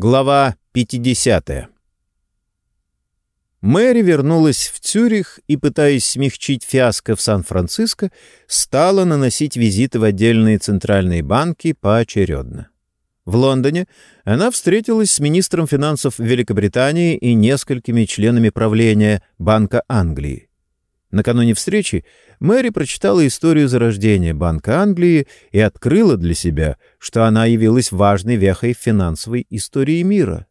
Глава 50. Мэри вернулась в Цюрих и, пытаясь смягчить фиаско в Сан-Франциско, стала наносить визиты в отдельные центральные банки поочередно. В Лондоне она встретилась с министром финансов Великобритании и несколькими членами правления Банка Англии. Накануне встречи Мэри прочитала историю зарождения Банка Англии и открыла для себя, что она явилась важной вехой в финансовой истории мира.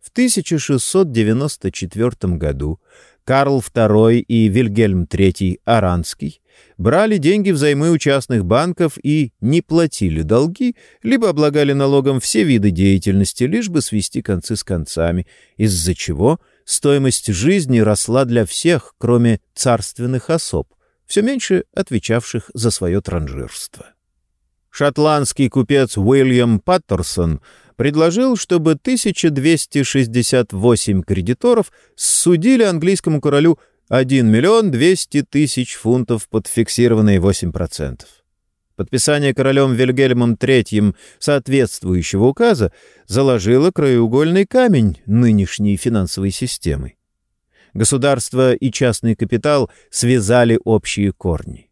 В 1694 году Карл II и Вильгельм III Аранский брали деньги взаймы у частных банков и не платили долги, либо облагали налогом все виды деятельности, лишь бы свести концы с концами, из-за чего стоимость жизни росла для всех, кроме царственных особ, все меньше отвечавших за свое транжирство. Шотландский купец Уильям Паттерсон предложил, чтобы 1268 кредиторов судили английскому королю 1 миллион 200 тысяч фунтов под фиксированные 8%. Подписание королем Вильгельмом III соответствующего указа заложило краеугольный камень нынешней финансовой системы государство и частный капитал связали общие корни.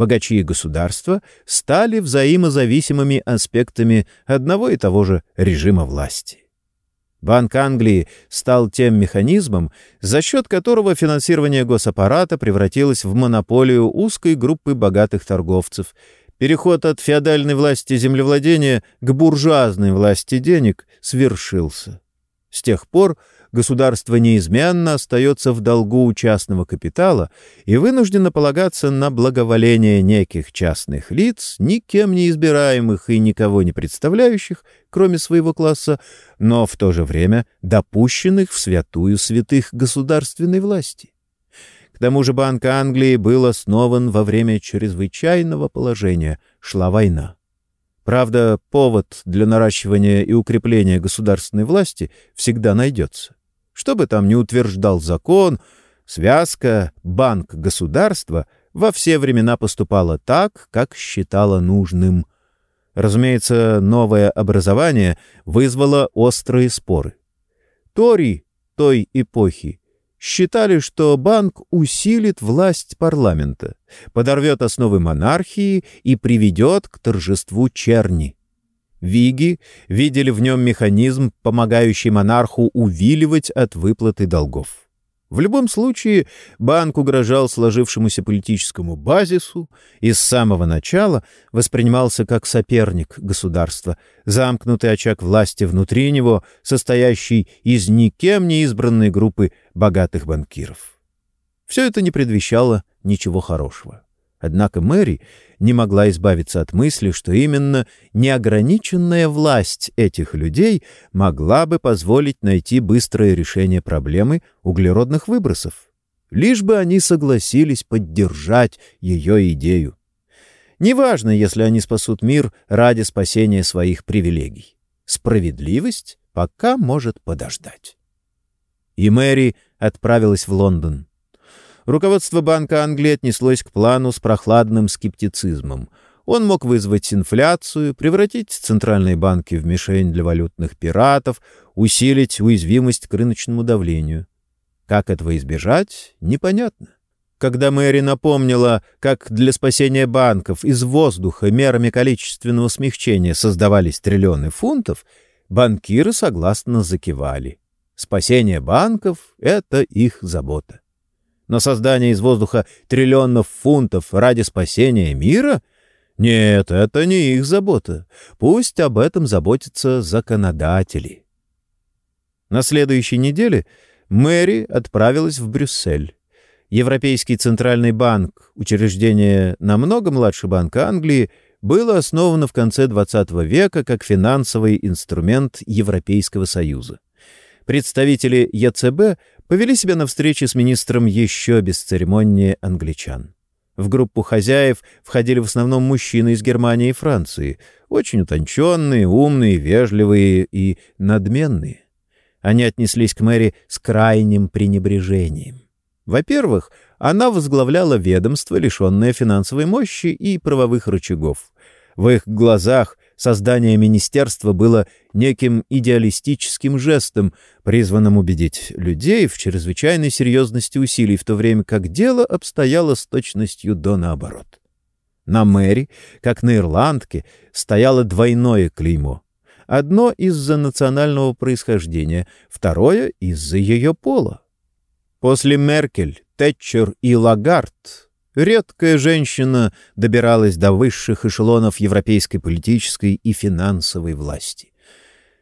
Богачи и государства стали взаимозависимыми аспектами одного и того же режима власти. Банк Англии стал тем механизмом, за счет которого финансирование госаппарата превратилось в монополию узкой группы богатых торговцев. Переход от феодальной власти землевладения к буржуазной власти денег свершился. С тех пор государство неизменно остается в долгу у частного капитала и вынуждено полагаться на благоволение неких частных лиц, никем не избираемых и никого не представляющих, кроме своего класса, но в то же время допущенных в святую святых государственной власти. К тому же Банк Англии был основан во время чрезвычайного положения, шла война. Правда, повод для наращивания и укрепления государственной власти всегда найдется. Что бы там ни утверждал закон, связка банк-государство во все времена поступала так, как считала нужным. Разумеется, новое образование вызвало острые споры. Тори той эпохи считали, что банк усилит власть парламента, подорвет основы монархии и приведет к торжеству черни. Виги видели в нем механизм, помогающий монарху увиливать от выплаты долгов. В любом случае, банк угрожал сложившемуся политическому базису и с самого начала воспринимался как соперник государства, замкнутый очаг власти внутри него, состоящий из никем не избранной группы богатых банкиров. Все это не предвещало ничего хорошего. Однако Мэри не могла избавиться от мысли, что именно неограниченная власть этих людей могла бы позволить найти быстрое решение проблемы углеродных выбросов, лишь бы они согласились поддержать ее идею. Неважно, если они спасут мир ради спасения своих привилегий. Справедливость пока может подождать. И Мэри отправилась в Лондон. Руководство Банка Англии отнеслось к плану с прохладным скептицизмом. Он мог вызвать инфляцию, превратить центральные банки в мишень для валютных пиратов, усилить уязвимость к рыночному давлению. Как этого избежать, непонятно. Когда Мэри напомнила, как для спасения банков из воздуха мерами количественного смягчения создавались триллионы фунтов, банкиры согласно закивали. Спасение банков — это их забота. Но создание из воздуха триллионов фунтов ради спасения мира? Нет, это не их забота. Пусть об этом заботятся законодатели. На следующей неделе Мэри отправилась в Брюссель. Европейский центральный банк, учреждение намного младше Банка Англии, было основано в конце XX века как финансовый инструмент Европейского Союза. Представители ЕЦБ повели себя на встрече с министром еще бесцеремоннее англичан. В группу хозяев входили в основном мужчины из Германии и Франции, очень утонченные, умные, вежливые и надменные. Они отнеслись к Мэри с крайним пренебрежением. Во-первых, она возглавляла ведомство, лишенное финансовой мощи и правовых рычагов. В их глазах Создание министерства было неким идеалистическим жестом, призванным убедить людей в чрезвычайной серьезности усилий, в то время как дело обстояло с точностью до наоборот. На Мэри, как на ирландке, стояло двойное клеймо. Одно из-за национального происхождения, второе — из-за ее пола. После Меркель, Тэтчер и Лагард Редкая женщина добиралась до высших эшелонов европейской политической и финансовой власти.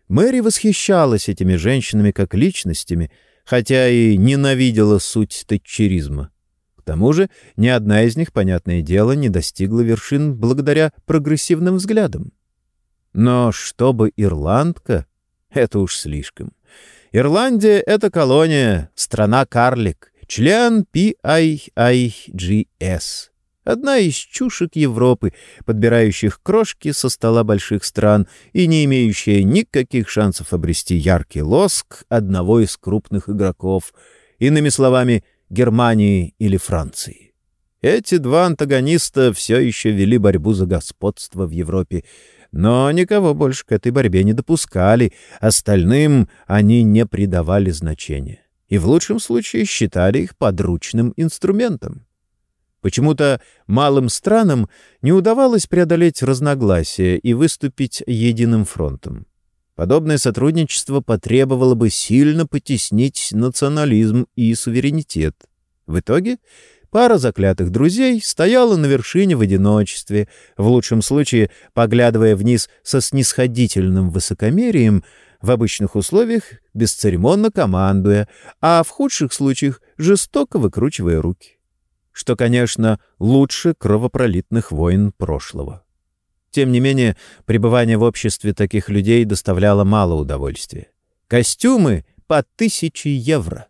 Мэри восхищалась этими женщинами как личностями, хотя и ненавидела суть тетчеризма. К тому же ни одна из них, понятное дело, не достигла вершин благодаря прогрессивным взглядам. Но чтобы ирландка — это уж слишком. Ирландия — это колония, страна-карлик, член PIIGS, одна из чушек Европы, подбирающих крошки со стола больших стран и не имеющая никаких шансов обрести яркий лоск одного из крупных игроков, иными словами, Германии или Франции. Эти два антагониста все еще вели борьбу за господство в Европе, но никого больше к этой борьбе не допускали, остальным они не придавали значения и в лучшем случае считали их подручным инструментом. Почему-то малым странам не удавалось преодолеть разногласия и выступить единым фронтом. Подобное сотрудничество потребовало бы сильно потеснить национализм и суверенитет. В итоге пара заклятых друзей стояла на вершине в одиночестве, в лучшем случае поглядывая вниз со снисходительным высокомерием, в обычных условиях бесцеремонно командуя, а в худших случаях жестоко выкручивая руки. Что, конечно, лучше кровопролитных войн прошлого. Тем не менее, пребывание в обществе таких людей доставляло мало удовольствия. Костюмы по тысяче евро.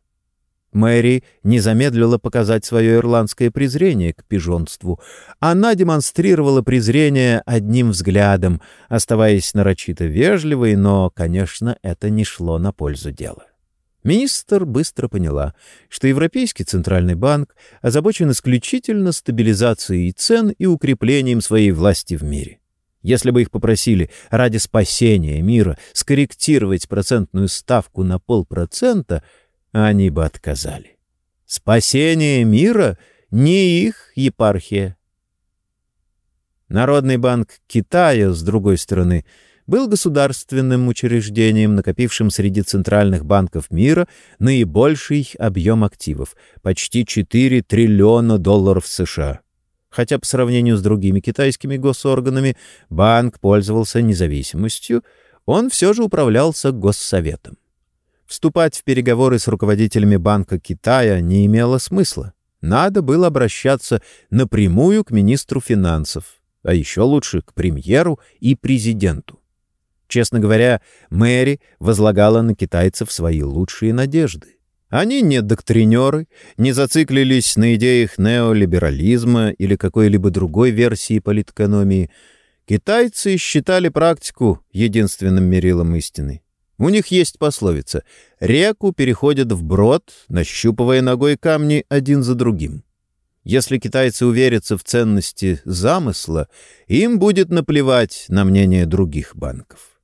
Мэри не замедлила показать свое ирландское презрение к пижонству. Она демонстрировала презрение одним взглядом, оставаясь нарочито вежливой, но, конечно, это не шло на пользу дела. Министр быстро поняла, что Европейский Центральный банк озабочен исключительно стабилизацией цен и укреплением своей власти в мире. Если бы их попросили ради спасения мира скорректировать процентную ставку на полпроцента — они бы отказали. Спасение мира — не их епархия. Народный банк Китая, с другой стороны, был государственным учреждением, накопившим среди центральных банков мира наибольший объем активов — почти 4 триллиона долларов США. Хотя по сравнению с другими китайскими госорганами банк пользовался независимостью, он все же управлялся госсоветом. Вступать в переговоры с руководителями Банка Китая не имело смысла. Надо было обращаться напрямую к министру финансов, а еще лучше к премьеру и президенту. Честно говоря, Мэри возлагала на китайцев свои лучшие надежды. Они не доктринеры, не зациклились на идеях неолиберализма или какой-либо другой версии политэкономии. Китайцы считали практику единственным мерилом истины. У них есть пословица «Реку переходят вброд, нащупывая ногой камни один за другим». Если китайцы уверятся в ценности замысла, им будет наплевать на мнение других банков.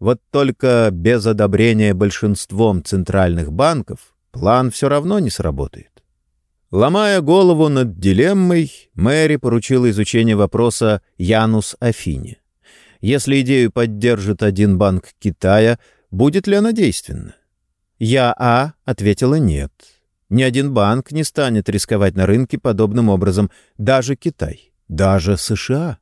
Вот только без одобрения большинством центральных банков план все равно не сработает. Ломая голову над дилеммой, Мэри поручила изучение вопроса Янус Афине. Если идею поддержит один банк Китая, будет ли она действенна? Я А ответила нет. Ни один банк не станет рисковать на рынке подобным образом, даже Китай, даже США.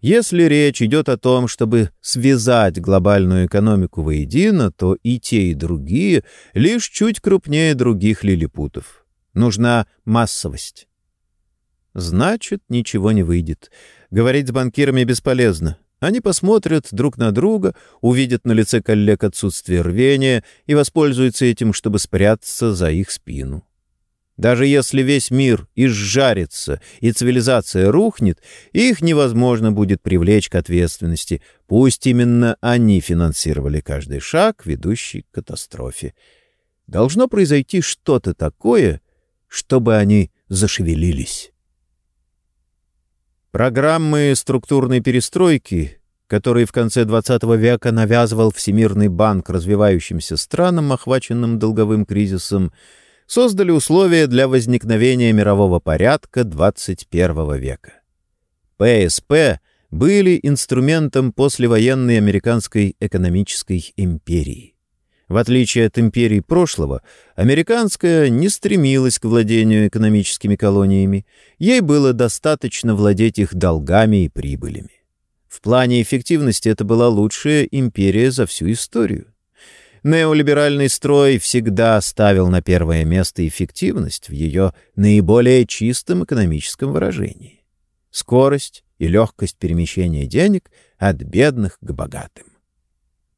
Если речь идет о том, чтобы связать глобальную экономику воедино, то и те, и другие лишь чуть крупнее других лилипутов. Нужна массовость. Значит, ничего не выйдет. Говорить с банкирами бесполезно. Они посмотрят друг на друга, увидят на лице коллег отсутствие рвения и воспользуются этим, чтобы спрятаться за их спину. Даже если весь мир изжарится и цивилизация рухнет, их невозможно будет привлечь к ответственности. Пусть именно они финансировали каждый шаг, ведущий к катастрофе. Должно произойти что-то такое, чтобы они зашевелились. Программы структурной перестройки который в конце XX века навязывал Всемирный банк развивающимся странам, охваченным долговым кризисом, создали условия для возникновения мирового порядка XXI века. ПСП были инструментом послевоенной американской экономической империи. В отличие от империй прошлого, американская не стремилась к владению экономическими колониями, ей было достаточно владеть их долгами и прибылями. В плане эффективности это была лучшая империя за всю историю. Неолиберальный строй всегда ставил на первое место эффективность в ее наиболее чистом экономическом выражении. Скорость и легкость перемещения денег от бедных к богатым.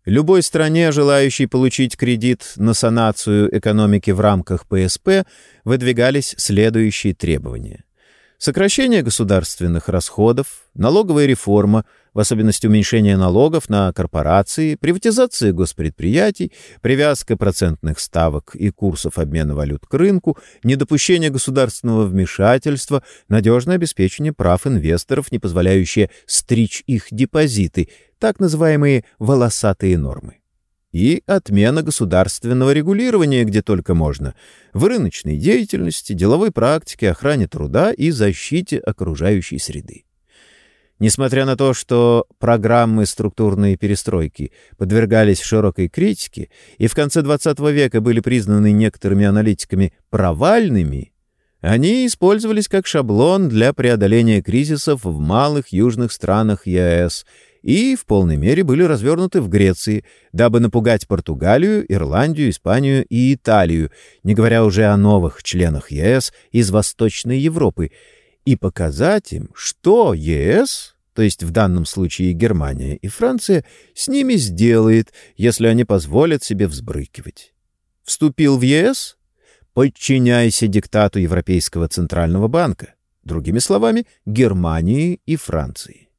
Любой стране, желающей получить кредит на санацию экономики в рамках ПСП, выдвигались следующие требования. Сокращение государственных расходов, налоговая реформа, в особенности уменьшение налогов на корпорации, приватизация госпредприятий, привязка процентных ставок и курсов обмена валют к рынку, недопущение государственного вмешательства, надежное обеспечение прав инвесторов, не позволяющее стричь их депозиты, так называемые «волосатые нормы» и отмена государственного регулирования, где только можно, в рыночной деятельности, деловой практике, охране труда и защите окружающей среды. Несмотря на то, что программы структурной перестройки подвергались широкой критике и в конце XX века были признаны некоторыми аналитиками провальными, они использовались как шаблон для преодоления кризисов в малых южных странах ЕС – и в полной мере были развернуты в Греции, дабы напугать Португалию, Ирландию, Испанию и Италию, не говоря уже о новых членах ЕС из Восточной Европы, и показать им, что ЕС, то есть в данном случае Германия и Франция, с ними сделает, если они позволят себе взбрыкивать. Вступил в ЕС? Подчиняйся диктату Европейского Центрального банка, другими словами, Германии и Франции.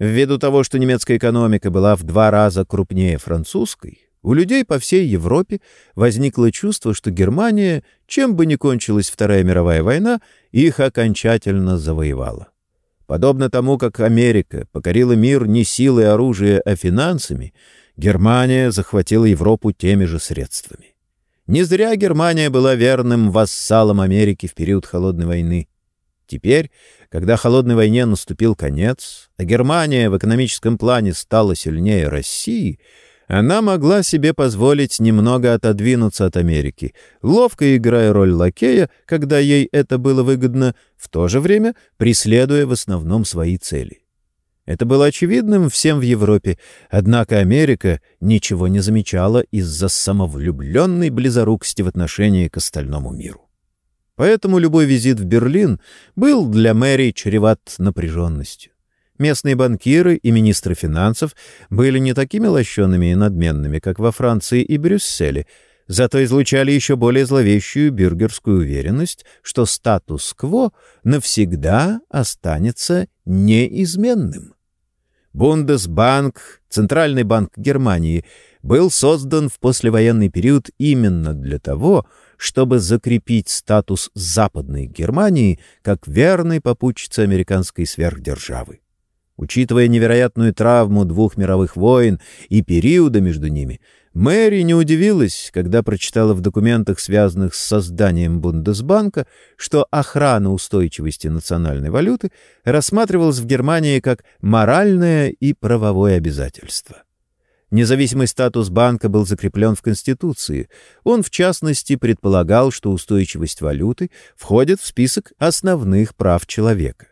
Ввиду того, что немецкая экономика была в два раза крупнее французской, у людей по всей Европе возникло чувство, что Германия, чем бы ни кончилась Вторая мировая война, их окончательно завоевала. Подобно тому, как Америка покорила мир не силой оружия, а финансами, Германия захватила Европу теми же средствами. Не зря Германия была верным вассалом Америки в период Холодной войны. Теперь, когда холодной войне наступил конец, а Германия в экономическом плане стала сильнее России, она могла себе позволить немного отодвинуться от Америки, ловко играя роль лакея, когда ей это было выгодно, в то же время преследуя в основном свои цели. Это было очевидным всем в Европе, однако Америка ничего не замечала из-за самовлюбленной близорукости в отношении к остальному миру. Поэтому любой визит в Берлин был для Мэри чреват напряженностью. Местные банкиры и министры финансов были не такими лощеными и надменными, как во Франции и Брюсселе, зато излучали еще более зловещую бюргерскую уверенность, что статус-кво навсегда останется неизменным. Бундесбанк, Центральный банк Германии, был создан в послевоенный период именно для того, чтобы закрепить статус Западной Германии как верной попутчицы американской сверхдержавы. Учитывая невероятную травму двух мировых войн и периода между ними, Мэри не удивилась, когда прочитала в документах, связанных с созданием Бундесбанка, что охрана устойчивости национальной валюты рассматривалась в Германии как моральное и правовое обязательство. Независимый статус банка был закреплен в Конституции. Он, в частности, предполагал, что устойчивость валюты входит в список основных прав человека.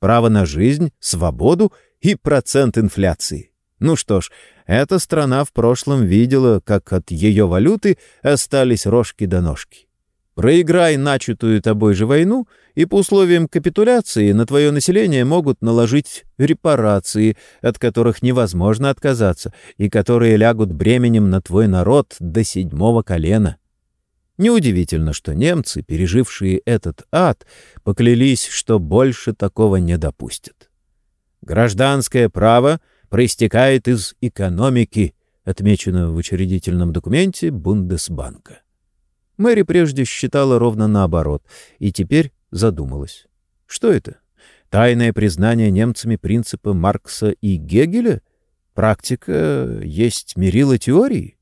Право на жизнь, свободу и процент инфляции. Ну что ж, эта страна в прошлом видела, как от ее валюты остались рожки до ножки. Проиграй начатую тобой же войну, и по условиям капитуляции на твое население могут наложить репарации, от которых невозможно отказаться, и которые лягут бременем на твой народ до седьмого колена. Неудивительно, что немцы, пережившие этот ад, поклялись, что больше такого не допустят. Гражданское право проистекает из экономики, отмечено в учредительном документе Бундесбанка. Мэри прежде считала ровно наоборот, и теперь задумалась. Что это? Тайное признание немцами принципа Маркса и Гегеля? Практика есть мерила теории?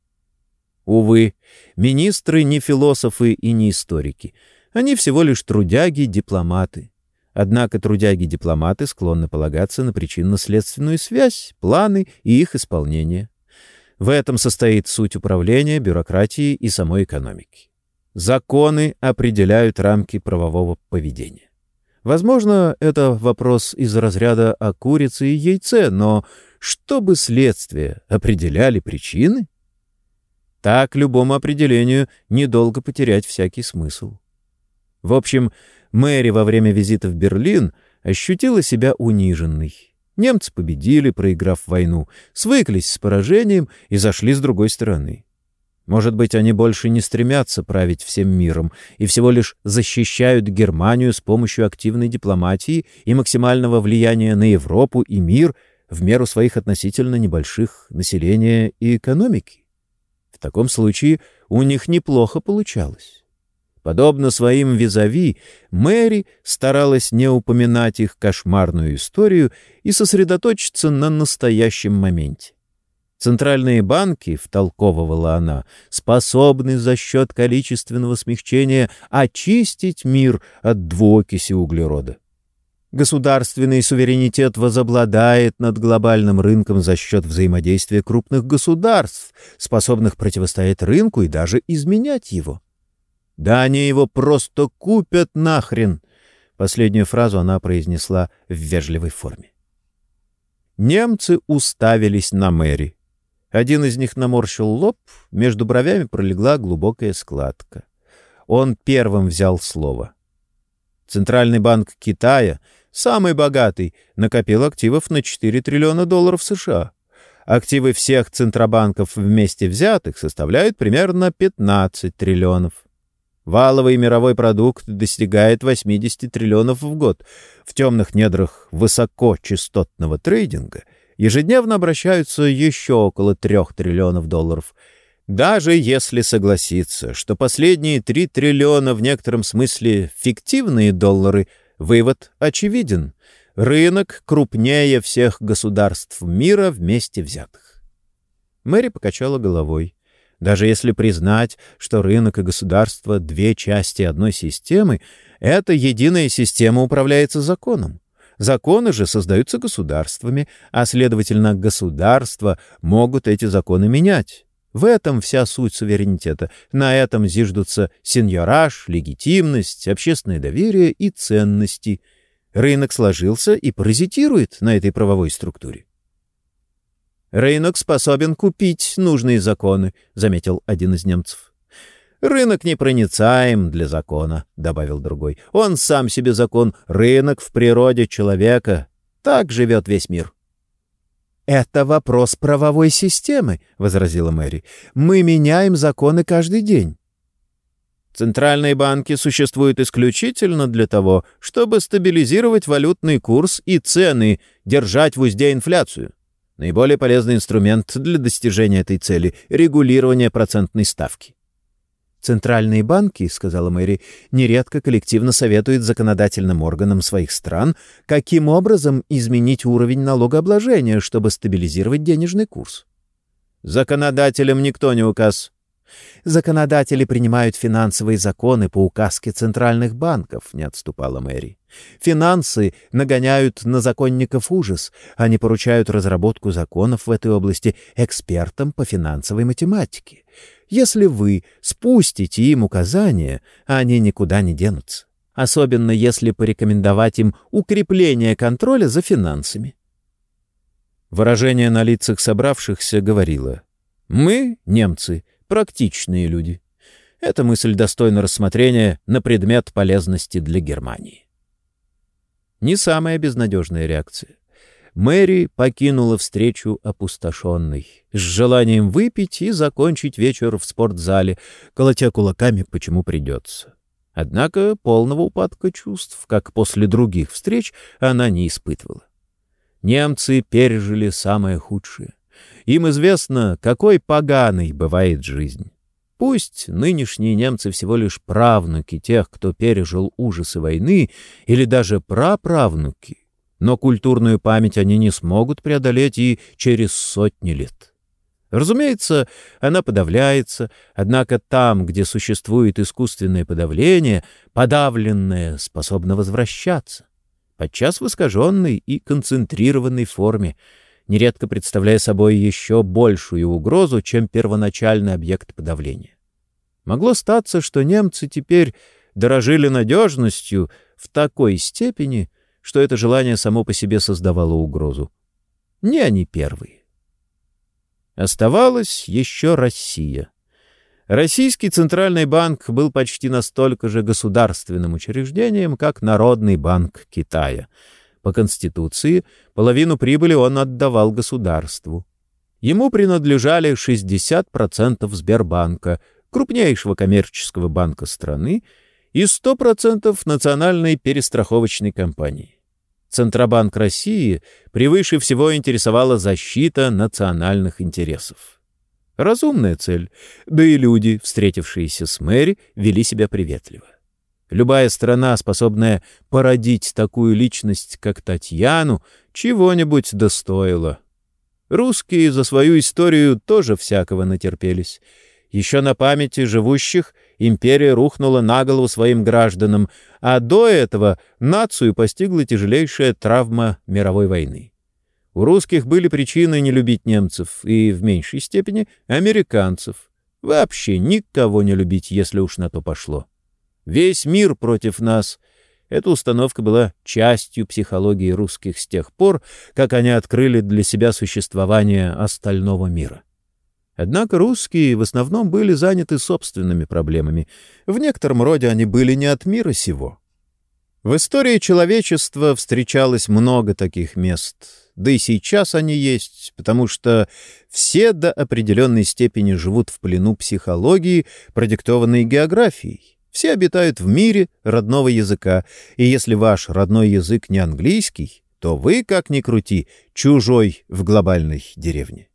Увы, министры не философы и не историки. Они всего лишь трудяги-дипломаты. Однако трудяги-дипломаты склонны полагаться на причинно-следственную связь, планы и их исполнение. В этом состоит суть управления, бюрократии и самой экономики. Законы определяют рамки правового поведения. Возможно, это вопрос из разряда о курице и яйце, но чтобы следствие определяли причины? Так любому определению недолго потерять всякий смысл. В общем, Мэри во время визита в Берлин ощутила себя униженной. Немцы победили, проиграв войну, свыклись с поражением и зашли с другой стороны. Может быть, они больше не стремятся править всем миром и всего лишь защищают Германию с помощью активной дипломатии и максимального влияния на Европу и мир в меру своих относительно небольших населения и экономики. В таком случае у них неплохо получалось. Подобно своим визави, Мэри старалась не упоминать их кошмарную историю и сосредоточиться на настоящем моменте. Центральные банки, втолковывала она, способны за счет количественного смягчения очистить мир от двуокиси углерода. Государственный суверенитет возобладает над глобальным рынком за счет взаимодействия крупных государств, способных противостоять рынку и даже изменять его. Да они его просто купят нахрен! Последнюю фразу она произнесла в вежливой форме. Немцы уставились на Мэри. Один из них наморщил лоб, между бровями пролегла глубокая складка. Он первым взял слово. Центральный банк Китая, самый богатый, накопил активов на 4 триллиона долларов США. Активы всех центробанков вместе взятых составляют примерно 15 триллионов. Валовый мировой продукт достигает 80 триллионов в год. В темных недрах высокочастотного трейдинга ежедневно обращаются еще около 3 триллионов долларов. Даже если согласиться, что последние 3 триллиона в некотором смысле фиктивные доллары, вывод очевиден. Рынок крупнее всех государств мира вместе взятых. Мэри покачала головой. Даже если признать, что рынок и государство — две части одной системы, эта единая система управляется законом. Законы же создаются государствами, а, следовательно, государства могут эти законы менять. В этом вся суть суверенитета. На этом зиждутся сеньораж, легитимность, общественное доверие и ценности. Рынок сложился и паразитирует на этой правовой структуре. «Рынок способен купить нужные законы», — заметил один из немцев. «Рынок непроницаем для закона», — добавил другой. «Он сам себе закон. Рынок в природе человека. Так живет весь мир». «Это вопрос правовой системы», — возразила Мэри. «Мы меняем законы каждый день». Центральные банки существуют исключительно для того, чтобы стабилизировать валютный курс и цены, держать в узде инфляцию. Наиболее полезный инструмент для достижения этой цели — регулирование процентной ставки. «Центральные банки, — сказала Мэри, — нередко коллективно советуют законодательным органам своих стран, каким образом изменить уровень налогообложения, чтобы стабилизировать денежный курс». «Законодателям никто не указ», Законодатели принимают финансовые законы по указке центральных банков, не отступала Мэри. Финансы нагоняют на законников ужас. Они поручают разработку законов в этой области экспертам по финансовой математике. Если вы спустите им указания, они никуда не денутся. Особенно если порекомендовать им укрепление контроля за финансами. Выражение на лицах собравшихся говорило «Мы, немцы, практичные люди. Эта мысль достойна рассмотрения на предмет полезности для Германии. Не самая безнадежная реакция. Мэри покинула встречу опустошенной, с желанием выпить и закончить вечер в спортзале, колотя кулаками, почему придется. Однако полного упадка чувств, как после других встреч, она не испытывала. Немцы пережили самое худшее. Им известно, какой поганой бывает жизнь. Пусть нынешние немцы всего лишь правнуки тех, кто пережил ужасы войны, или даже праправнуки, но культурную память они не смогут преодолеть и через сотни лет. Разумеется, она подавляется, однако там, где существует искусственное подавление, подавленное способно возвращаться, подчас в искаженной и концентрированной форме, нередко представляя собой еще большую угрозу, чем первоначальный объект подавления. Могло статься, что немцы теперь дорожили надежностью в такой степени, что это желание само по себе создавало угрозу. Не они первые. Оставалась еще Россия. Российский Центральный банк был почти настолько же государственным учреждением, как Народный банк Китая — по Конституции половину прибыли он отдавал государству. Ему принадлежали 60% Сбербанка, крупнейшего коммерческого банка страны, и 100% национальной перестраховочной компании. Центробанк России превыше всего интересовала защита национальных интересов. Разумная цель, да и люди, встретившиеся с Мэри, вели себя приветливо. Любая страна, способная породить такую личность, как Татьяну, чего-нибудь достоила. Русские за свою историю тоже всякого натерпелись. Еще на памяти живущих империя рухнула на голову своим гражданам, а до этого нацию постигла тяжелейшая травма мировой войны. У русских были причины не любить немцев и, в меньшей степени, американцев. Вообще никого не любить, если уж на то пошло. Весь мир против нас. Эта установка была частью психологии русских с тех пор, как они открыли для себя существование остального мира. Однако русские в основном были заняты собственными проблемами. В некотором роде они были не от мира сего. В истории человечества встречалось много таких мест, да и сейчас они есть, потому что все до определенной степени живут в плену психологии, продиктованной географией. Все обитают в мире родного языка, и если ваш родной язык не английский, то вы, как ни крути, чужой в глобальной деревне.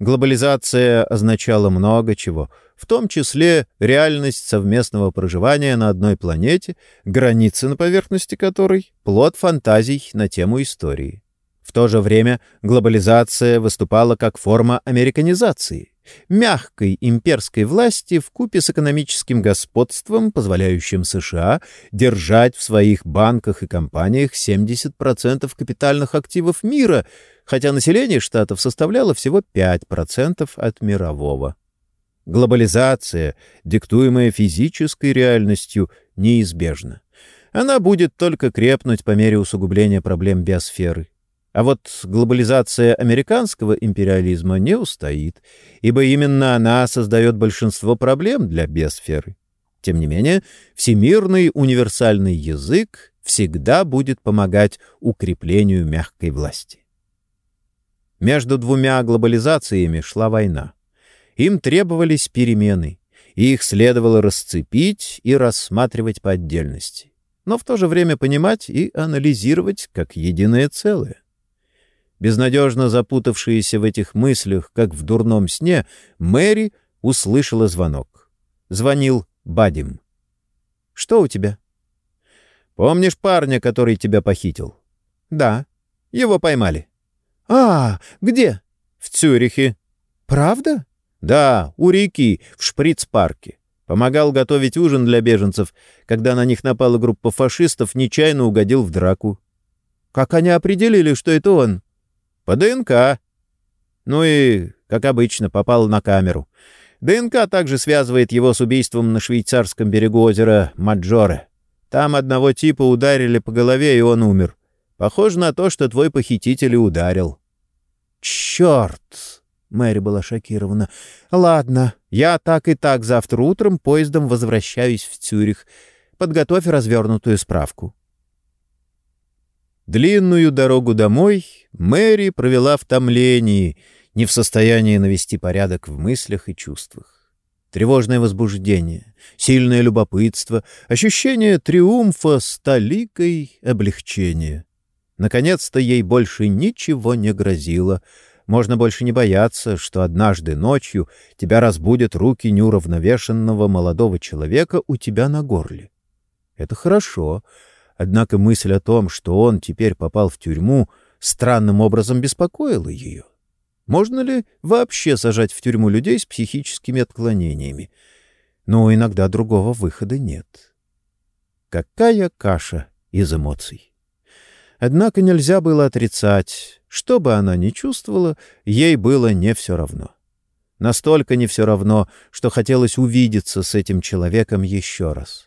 Глобализация означала много чего, в том числе реальность совместного проживания на одной планете, границы на поверхности которой — плод фантазий на тему истории. В то же время глобализация выступала как форма американизации — мягкой имперской власти в купе с экономическим господством, позволяющим США держать в своих банках и компаниях 70% капитальных активов мира, хотя население штатов составляло всего 5% от мирового. Глобализация, диктуемая физической реальностью, неизбежна. Она будет только крепнуть по мере усугубления проблем биосферы. А вот глобализация американского империализма не устоит, ибо именно она создает большинство проблем для биосферы. Тем не менее, всемирный универсальный язык всегда будет помогать укреплению мягкой власти. Между двумя глобализациями шла война. Им требовались перемены, и их следовало расцепить и рассматривать по отдельности, но в то же время понимать и анализировать как единое целое. Безнадежно запутавшаяся в этих мыслях, как в дурном сне, Мэри услышала звонок. Звонил Бадим. «Что у тебя?» «Помнишь парня, который тебя похитил?» «Да. Его поймали». «А, где?» «В Цюрихе». «Правда?» «Да, у реки, в шприц-парке. Помогал готовить ужин для беженцев. Когда на них напала группа фашистов, нечаянно угодил в драку». «Как они определили, что это он?» По ДНК. Ну и, как обычно, попал на камеру. ДНК также связывает его с убийством на швейцарском берегу озера Маджоре. Там одного типа ударили по голове, и он умер. Похоже на то, что твой похититель ударил. «Черт!» — Мэри была шокирована. «Ладно, я так и так завтра утром поездом возвращаюсь в Цюрих. Подготовь развернутую справку». Длинную дорогу домой Мэри провела в томлении, не в состоянии навести порядок в мыслях и чувствах. Тревожное возбуждение, сильное любопытство, ощущение триумфа с толикой облегчения. Наконец-то ей больше ничего не грозило. можно больше не бояться, что однажды ночью тебя разбудят руки неуравновешенного молодого человека у тебя на горле. Это хорошо, однако мысль о том, что он теперь попал в тюрьму, странным образом беспокоила ее. Можно ли вообще сажать в тюрьму людей с психическими отклонениями? Но иногда другого выхода нет. Какая каша из эмоций! Однако нельзя было отрицать, что бы она ни чувствовала, ей было не все равно. Настолько не все равно, что хотелось увидеться с этим человеком еще раз.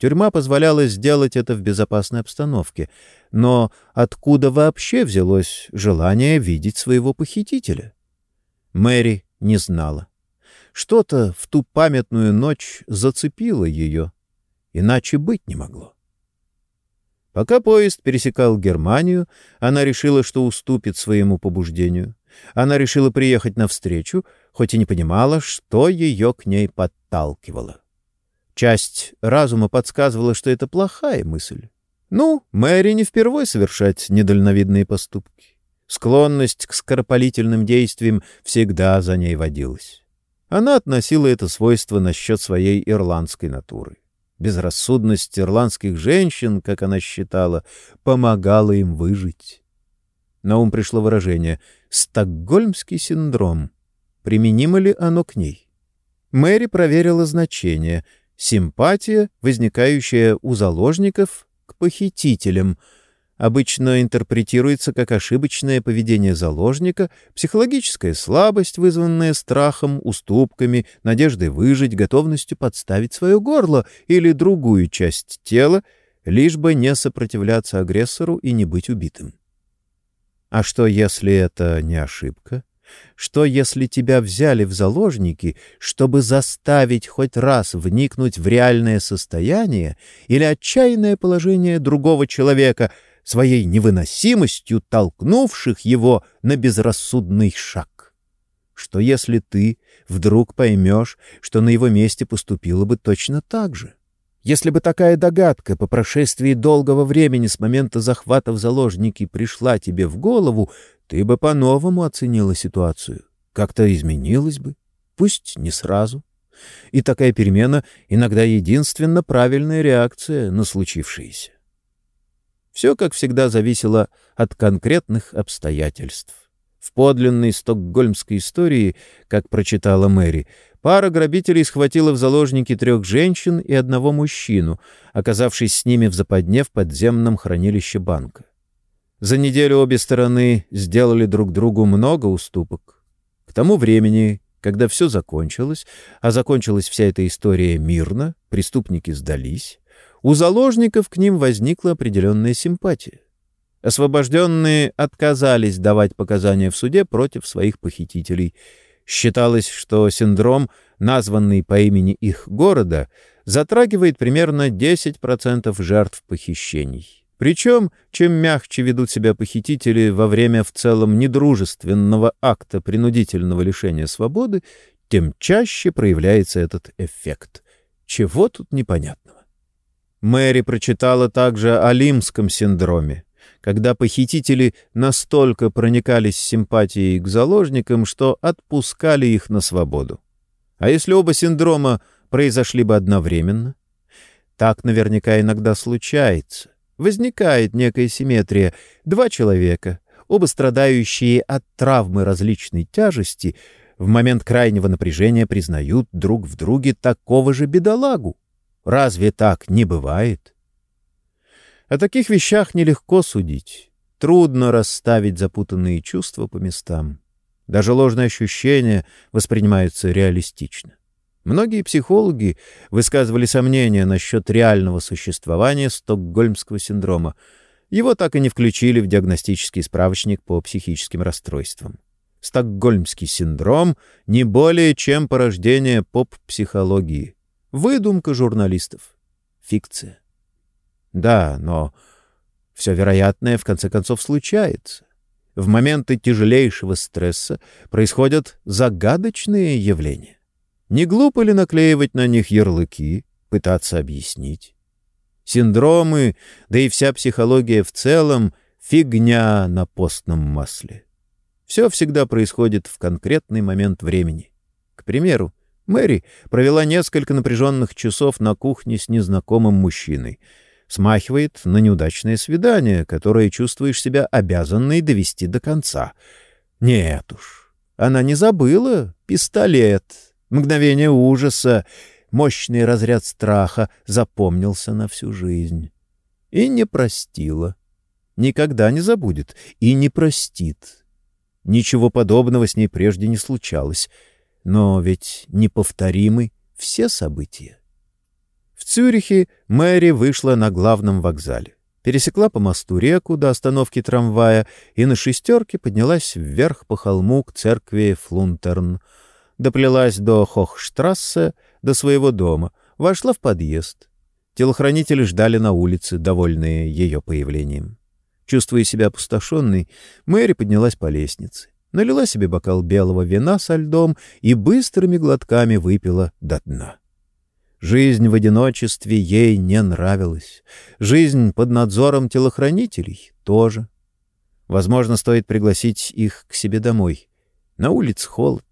Тюрьма позволяла сделать это в безопасной обстановке, но откуда вообще взялось желание видеть своего похитителя? Мэри не знала. Что-то в ту памятную ночь зацепило ее, иначе быть не могло. Пока поезд пересекал Германию, она решила, что уступит своему побуждению. Она решила приехать навстречу, хоть и не понимала, что ее к ней подталкивало. Часть разума подсказывала, что это плохая мысль. Ну, Мэри не впервой совершать недальновидные поступки. Склонность к скоропалительным действиям всегда за ней водилась. Она относила это свойство насчет своей ирландской натуры. Безрассудность ирландских женщин, как она считала, помогала им выжить. На ум пришло выражение «стокгольмский синдром». Применимо ли оно к ней? Мэри проверила значение «симпатия, возникающая у заложников к похитителям», обычно интерпретируется как ошибочное поведение заложника, психологическая слабость, вызванная страхом, уступками, надеждой выжить, готовностью подставить свое горло или другую часть тела, лишь бы не сопротивляться агрессору и не быть убитым. А что, если это не ошибка? Что, если тебя взяли в заложники, чтобы заставить хоть раз вникнуть в реальное состояние или отчаянное положение другого человека — своей невыносимостью толкнувших его на безрассудный шаг. Что если ты вдруг поймешь, что на его месте поступило бы точно так же? Если бы такая догадка по прошествии долгого времени с момента захвата в заложники пришла тебе в голову, ты бы по-новому оценила ситуацию. Как-то изменилась бы, пусть не сразу. И такая перемена иногда единственно правильная реакция на случившееся. Все, как всегда, зависело от конкретных обстоятельств. В подлинной стокгольмской истории, как прочитала Мэри, пара грабителей схватила в заложники трех женщин и одного мужчину, оказавшись с ними в западне в подземном хранилище банка. За неделю обе стороны сделали друг другу много уступок. К тому времени, когда все закончилось, а закончилась вся эта история мирно, преступники сдались, у заложников к ним возникла определенная симпатия. Освобожденные отказались давать показания в суде против своих похитителей. Считалось, что синдром, названный по имени их города, затрагивает примерно 10% жертв похищений. Причем, чем мягче ведут себя похитители во время в целом недружественного акта принудительного лишения свободы, тем чаще проявляется этот эффект. Чего тут непонятного? Мэри прочитала также о лимском синдроме, когда похитители настолько проникались симпатией к заложникам, что отпускали их на свободу. А если оба синдрома произошли бы одновременно? Так наверняка иногда случается. Возникает некая симметрия. Два человека, оба страдающие от травмы различной тяжести, в момент крайнего напряжения признают друг в друге такого же бедолагу. Разве так не бывает? О таких вещах нелегко судить. Трудно расставить запутанные чувства по местам. Даже ложные ощущения воспринимаются реалистично. Многие психологи высказывали сомнения насчет реального существования стокгольмского синдрома. Его так и не включили в диагностический справочник по психическим расстройствам. Стокгольмский синдром — не более чем порождение поп-психологии — Выдумка журналистов. Фикция. Да, но все вероятное в конце концов случается. В моменты тяжелейшего стресса происходят загадочные явления. Не глупо ли наклеивать на них ярлыки, пытаться объяснить? Синдромы, да и вся психология в целом — фигня на постном масле. Все всегда происходит в конкретный момент времени. К примеру, Мэри провела несколько напряженных часов на кухне с незнакомым мужчиной. Смахивает на неудачное свидание, которое чувствуешь себя обязанной довести до конца. Нет уж, она не забыла пистолет, мгновение ужаса, мощный разряд страха запомнился на всю жизнь. И не простила. Никогда не забудет и не простит. Ничего подобного с ней прежде не случалось. Но ведь неповторимы все события. Цюрихе Мэри вышла на главном вокзале. Пересекла по мосту реку до остановки трамвая и на шестерке поднялась вверх по холму к церкви Флунтерн. Доплелась до Хохштрассе, до своего дома, вошла в подъезд. Телохранители ждали на улице, довольные ее появлением. Чувствуя себя опустошенной, Мэри поднялась по лестнице, налила себе бокал белого вина со льдом и быстрыми глотками выпила до дна. Жизнь в одиночестве ей не нравилась. Жизнь под надзором телохранителей тоже. Возможно, стоит пригласить их к себе домой. На улице холод.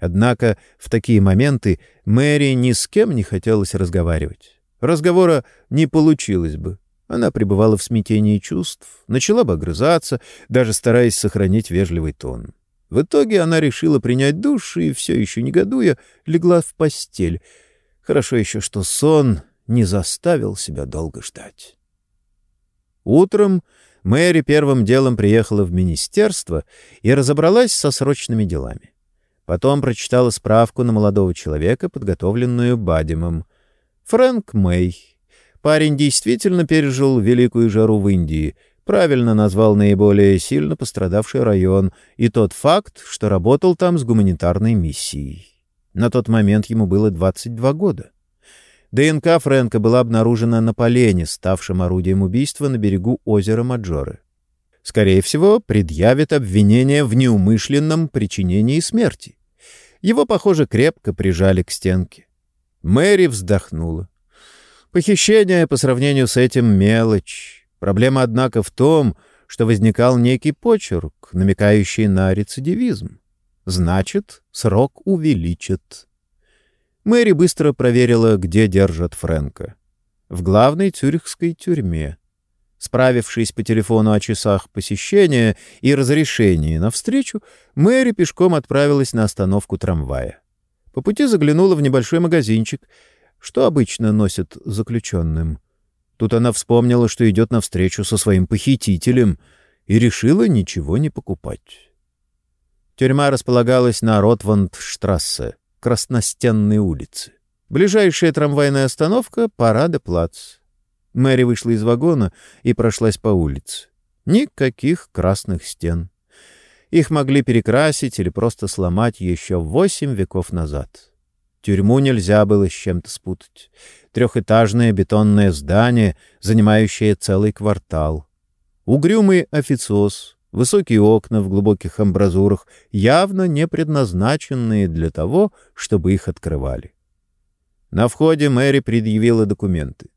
Однако в такие моменты Мэри ни с кем не хотелось разговаривать. Разговора не получилось бы. Она пребывала в смятении чувств, начала бы огрызаться, даже стараясь сохранить вежливый тон. В итоге она решила принять душ и, все еще негодуя, легла в постель. Хорошо еще, что сон не заставил себя долго ждать. Утром Мэри первым делом приехала в министерство и разобралась со срочными делами. Потом прочитала справку на молодого человека, подготовленную Бадимом. Фрэнк Мэй, Парень действительно пережил великую жару в Индии, правильно назвал наиболее сильно пострадавший район и тот факт, что работал там с гуманитарной миссией. На тот момент ему было 22 года. ДНК Фрэнка была обнаружена на полене, ставшем орудием убийства на берегу озера Маджоры. Скорее всего, предъявит обвинение в неумышленном причинении смерти. Его, похоже, крепко прижали к стенке. Мэри вздохнула. Похищение по сравнению с этим мелочь. Проблема, однако, в том, что возникал некий почерк, намекающий на рецидивизм. Значит, срок увеличат. Мэри быстро проверила, где держат Фрэнка. В главной цюрихской тюрьме. Справившись по телефону о часах посещения и разрешении на встречу, Мэри пешком отправилась на остановку трамвая. По пути заглянула в небольшой магазинчик — что обычно носят заключенным. Тут она вспомнила, что идет навстречу со своим похитителем, и решила ничего не покупать. Тюрьма располагалась на Ротвандштрассе, Красностенной улице. Ближайшая трамвайная остановка — Парада-плац. Мэри вышла из вагона и прошлась по улице. Никаких красных стен. Их могли перекрасить или просто сломать еще восемь веков назад. Тюрьму нельзя было с чем-то спутать. Трехэтажное бетонное здание, занимающее целый квартал. Угрюмый официоз, высокие окна в глубоких амбразурах, явно не предназначенные для того, чтобы их открывали. На входе Мэри предъявила документы.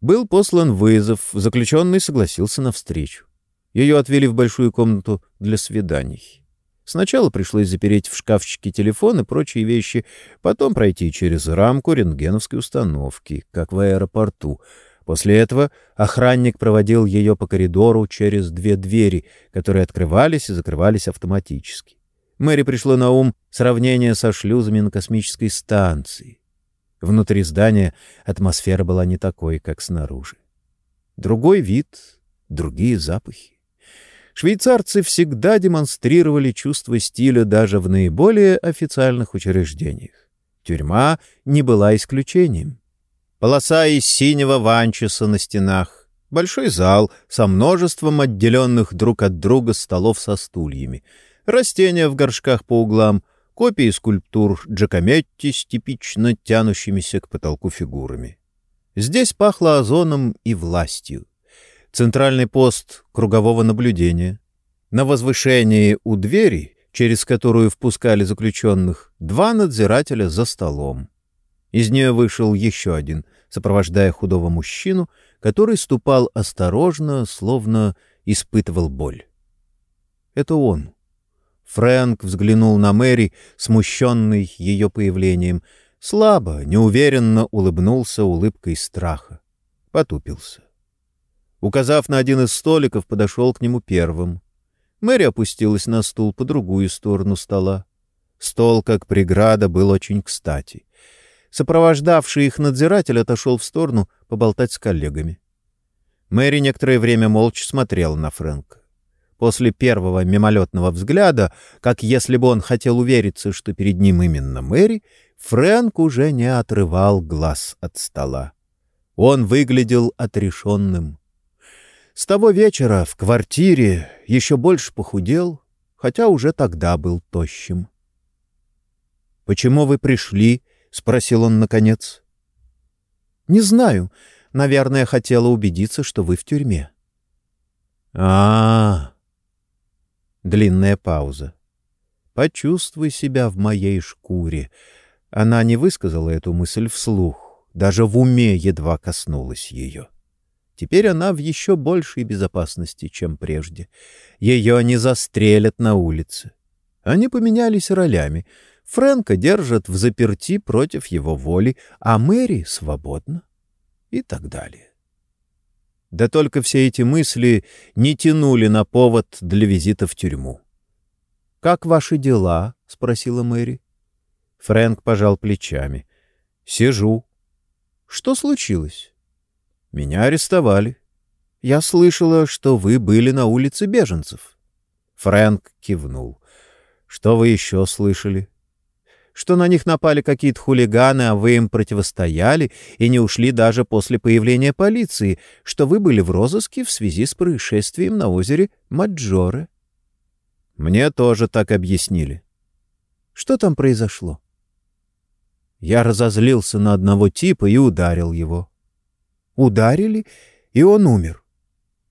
Был послан вызов, заключенный согласился на встречу. Ее отвели в большую комнату для свиданий. Сначала пришлось запереть в шкафчике телефон и прочие вещи, потом пройти через рамку рентгеновской установки, как в аэропорту. После этого охранник проводил ее по коридору через две двери, которые открывались и закрывались автоматически. Мэри пришло на ум сравнение со шлюзами на космической станции. Внутри здания атмосфера была не такой, как снаружи. Другой вид, другие запахи. Швейцарцы всегда демонстрировали чувство стиля даже в наиболее официальных учреждениях. Тюрьма не была исключением. Полоса из синего ванчеса на стенах, большой зал со множеством отделенных друг от друга столов со стульями, растения в горшках по углам, копии скульптур Джакометти с типично тянущимися к потолку фигурами. Здесь пахло озоном и властью центральный пост кругового наблюдения. На возвышении у двери, через которую впускали заключенных, два надзирателя за столом. Из нее вышел еще один, сопровождая худого мужчину, который ступал осторожно, словно испытывал боль. Это он. Фрэнк взглянул на Мэри, смущенный ее появлением. Слабо, неуверенно улыбнулся улыбкой страха. Потупился. Указав на один из столиков, подошел к нему первым. Мэри опустилась на стул по другую сторону стола. Стол, как преграда, был очень кстати. Сопровождавший их надзиратель отошел в сторону поболтать с коллегами. Мэри некоторое время молча смотрела на Фрэнка. После первого мимолетного взгляда, как если бы он хотел увериться, что перед ним именно Мэри, Фрэнк уже не отрывал глаз от стола. Он выглядел отрешенным. С того вечера в квартире еще больше похудел, хотя уже тогда был тощим. «Почему вы пришли?» — спросил он наконец. «Не знаю. Наверное, хотела убедиться, что вы в тюрьме. А, -а, -а. Длинная пауза. Почувствуй себя в моей шкуре. Она не высказала эту мысль вслух, даже в уме едва коснулась ее. Теперь она в еще большей безопасности, чем прежде. Ее не застрелят на улице. Они поменялись ролями. Фрэнка держат в заперти против его воли, а Мэри свободна и так далее. Да только все эти мысли не тянули на повод для визита в тюрьму. «Как ваши дела?» — спросила Мэри. Фрэнк пожал плечами. «Сижу». «Что случилось?» «Меня арестовали». «Я слышала, что вы были на улице беженцев». Фрэнк кивнул. «Что вы еще слышали?» Что на них напали какие-то хулиганы, а вы им противостояли и не ушли даже после появления полиции, что вы были в розыске в связи с происшествием на озере Маджоре. Мне тоже так объяснили. Что там произошло? Я разозлился на одного типа и ударил его. Ударили, и он умер.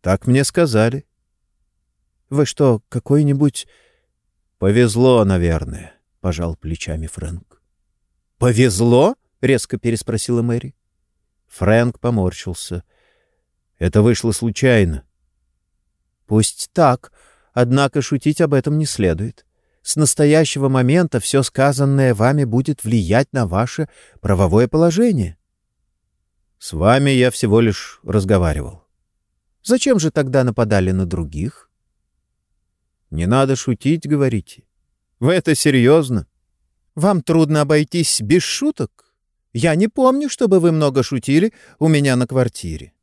Так мне сказали. Вы что, какой-нибудь... Повезло, наверное. — пожал плечами Фрэнк. «Повезло?» — резко переспросила Мэри. Фрэнк поморщился. «Это вышло случайно». «Пусть так, однако шутить об этом не следует. С настоящего момента все сказанное вами будет влиять на ваше правовое положение». «С вами я всего лишь разговаривал». «Зачем же тогда нападали на других?» «Не надо шутить, говорите. Вы это серьезно? Вам трудно обойтись без шуток? Я не помню, чтобы вы много шутили у меня на квартире.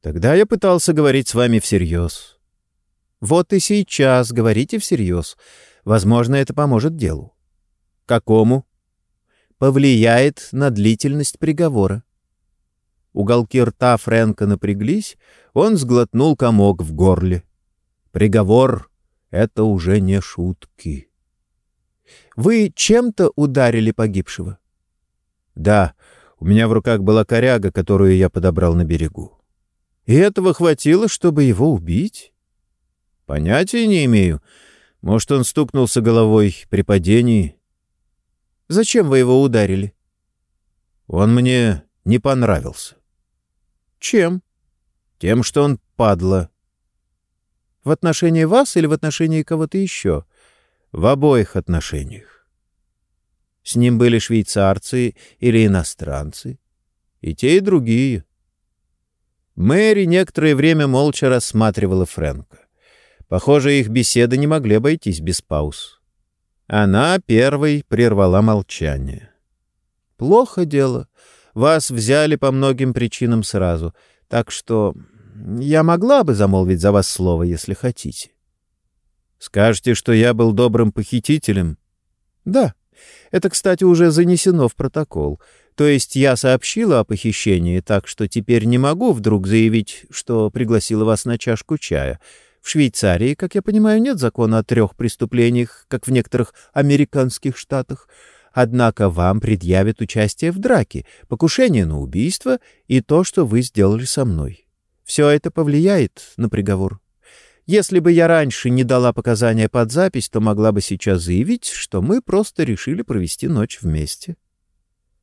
Тогда я пытался говорить с вами всерьез. Вот и сейчас говорите всерьез. Возможно, это поможет делу. Какому? Повлияет на длительность приговора. Уголки рта Фрэнка напряглись, он сглотнул комок в горле. Приговор это уже не шутки. Вы чем-то ударили погибшего? Да, у меня в руках была коряга, которую я подобрал на берегу. И этого хватило, чтобы его убить? Понятия не имею. Может, он стукнулся головой при падении. Зачем вы его ударили? Он мне не понравился. Чем? Тем, что он падла. В отношении вас или в отношении кого-то еще? В обоих отношениях. С ним были швейцарцы или иностранцы. И те, и другие. Мэри некоторое время молча рассматривала Фрэнка. Похоже, их беседы не могли обойтись без пауз. Она первой прервала молчание. «Плохо дело. Вас взяли по многим причинам сразу, так что я могла бы замолвить за вас слово, если хотите. Скажете, что я был добрым похитителем? Да. Это, кстати, уже занесено в протокол. То есть я сообщила о похищении, так что теперь не могу вдруг заявить, что пригласила вас на чашку чая. В Швейцарии, как я понимаю, нет закона о трех преступлениях, как в некоторых американских штатах. Однако вам предъявят участие в драке, покушение на убийство и то, что вы сделали со мной. Все это повлияет на приговор. Если бы я раньше не дала показания под запись, то могла бы сейчас заявить, что мы просто решили провести ночь вместе.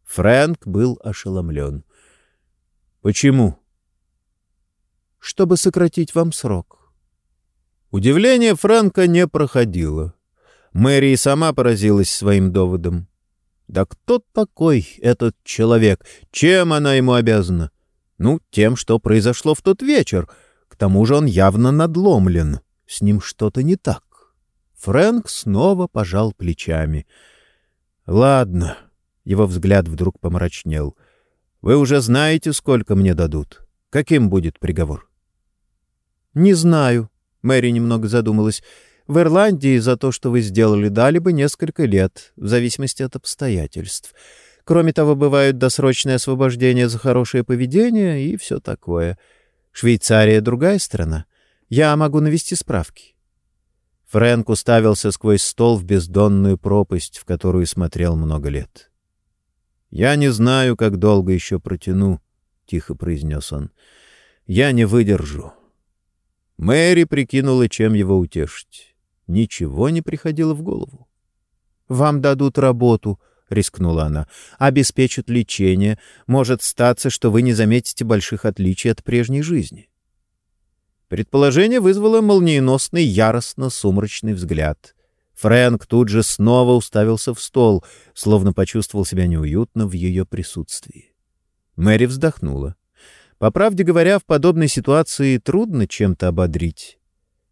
Фрэнк был ошеломлен. «Почему?» «Чтобы сократить вам срок». Удивление Фрэнка не проходило. Мэри и сама поразилась своим доводом. Да кто такой этот человек? Чем она ему обязана? Ну, тем, что произошло в тот вечер. К тому же он явно надломлен. С ним что-то не так. Фрэнк снова пожал плечами. «Ладно». Его взгляд вдруг помрачнел. «Вы уже знаете, сколько мне дадут. Каким будет приговор?» «Не знаю», — Мэри немного задумалась. «В Ирландии за то, что вы сделали, дали бы несколько лет, в зависимости от обстоятельств. Кроме того, бывают досрочные освобождения за хорошее поведение и все такое. Швейцария — другая страна. Я могу навести справки». Фрэнк уставился сквозь стол в бездонную пропасть, в которую смотрел много лет. «Я не знаю, как долго еще протяну», — тихо произнес он. «Я не выдержу». Мэри прикинула, чем его утешить. Ничего не приходило в голову. «Вам дадут работу», — рискнула она. «Обеспечат лечение. Может статься, что вы не заметите больших отличий от прежней жизни». Предположение вызвало молниеносный, яростно-сумрачный взгляд. Фрэнк тут же снова уставился в стол, словно почувствовал себя неуютно в ее присутствии. Мэри вздохнула. По правде говоря, в подобной ситуации трудно чем-то ободрить.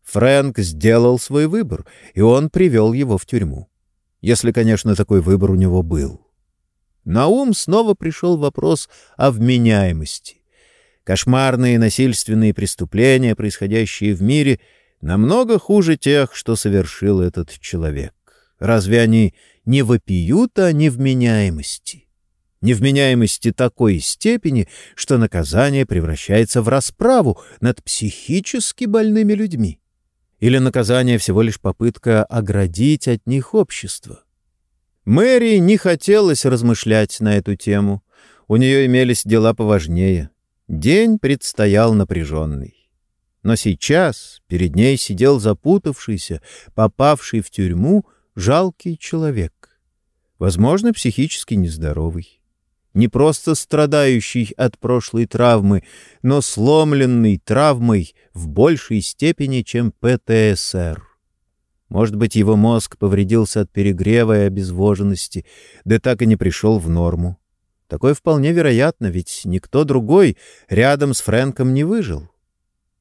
Фрэнк сделал свой выбор, и он привел его в тюрьму. Если, конечно, такой выбор у него был. На ум снова пришел вопрос о вменяемости. Кошмарные насильственные преступления, происходящие в мире, намного хуже тех, что совершил этот человек. Разве они не вопиют о невменяемости? невменяемости такой степени, что наказание превращается в расправу над психически больными людьми. Или наказание всего лишь попытка оградить от них общество. Мэри не хотелось размышлять на эту тему. У нее имелись дела поважнее. День предстоял напряженный. Но сейчас перед ней сидел запутавшийся, попавший в тюрьму, жалкий человек. Возможно, психически нездоровый не просто страдающий от прошлой травмы, но сломленный травмой в большей степени, чем ПТСР. Может быть, его мозг повредился от перегрева и обезвоженности, да так и не пришел в норму. Такое вполне вероятно, ведь никто другой рядом с Фрэнком не выжил.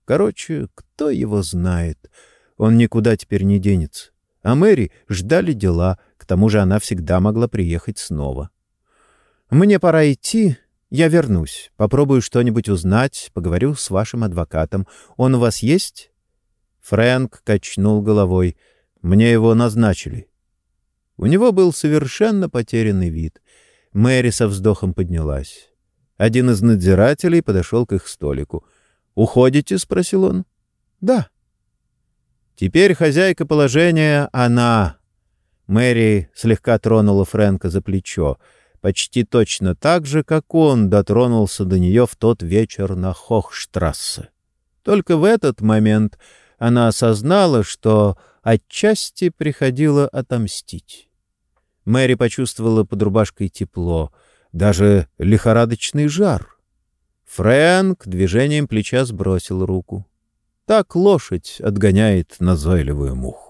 Короче, кто его знает? Он никуда теперь не денется. А Мэри ждали дела, к тому же она всегда могла приехать снова. — мне пора идти. Я вернусь. Попробую что-нибудь узнать, поговорю с вашим адвокатом. Он у вас есть? Фрэнк качнул головой. Мне его назначили. У него был совершенно потерянный вид. Мэри со вздохом поднялась. Один из надзирателей подошел к их столику. «Уходите?» — спросил он. «Да». Теперь хозяйка положения — она. Мэри слегка тронула Фрэнка за плечо почти точно так же, как он дотронулся до нее в тот вечер на Хохштрассе. Только в этот момент она осознала, что отчасти приходило отомстить. Мэри почувствовала под рубашкой тепло, даже лихорадочный жар. Фрэнк движением плеча сбросил руку. Так лошадь отгоняет назойливую муху.